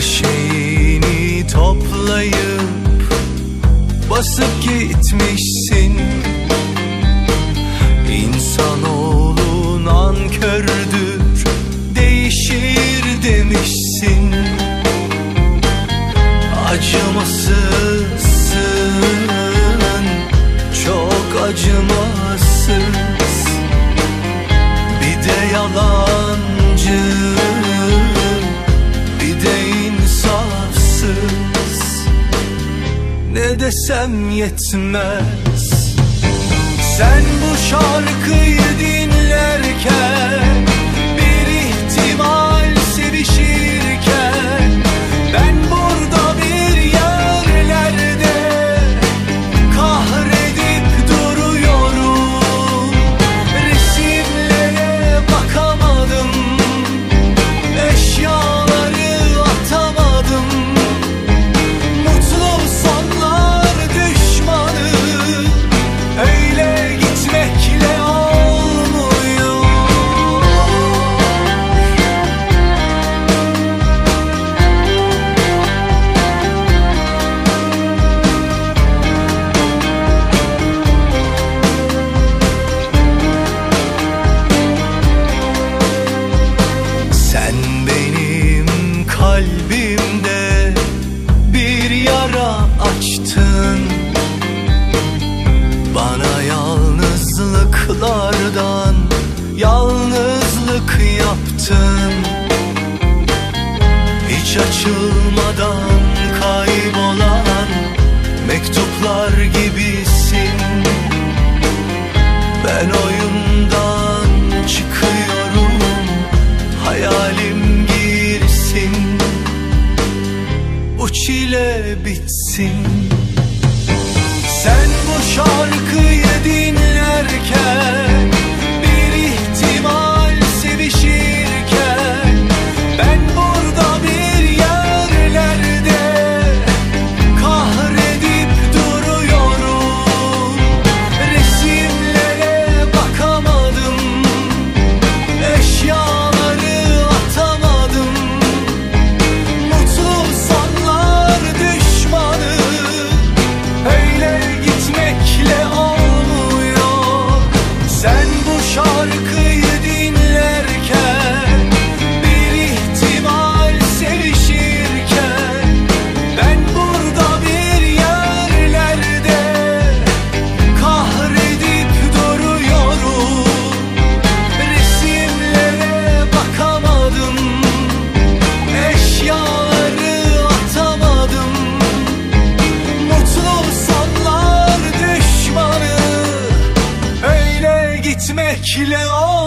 Şeyini toplayıp basıp gitmişsin. İnsanoğlu nankördür değişir demişsin. Acımasızsın çok acımasız. Bir de yalancı Ne desem yetmez. Sen bu şarkıyı dinlerken yaptın Hiç açılmadan kaybolan mektuplar gibisin. Ben oyundan çıkıyorum hayalim girsin. Bu çile bitsin bu gitmekle o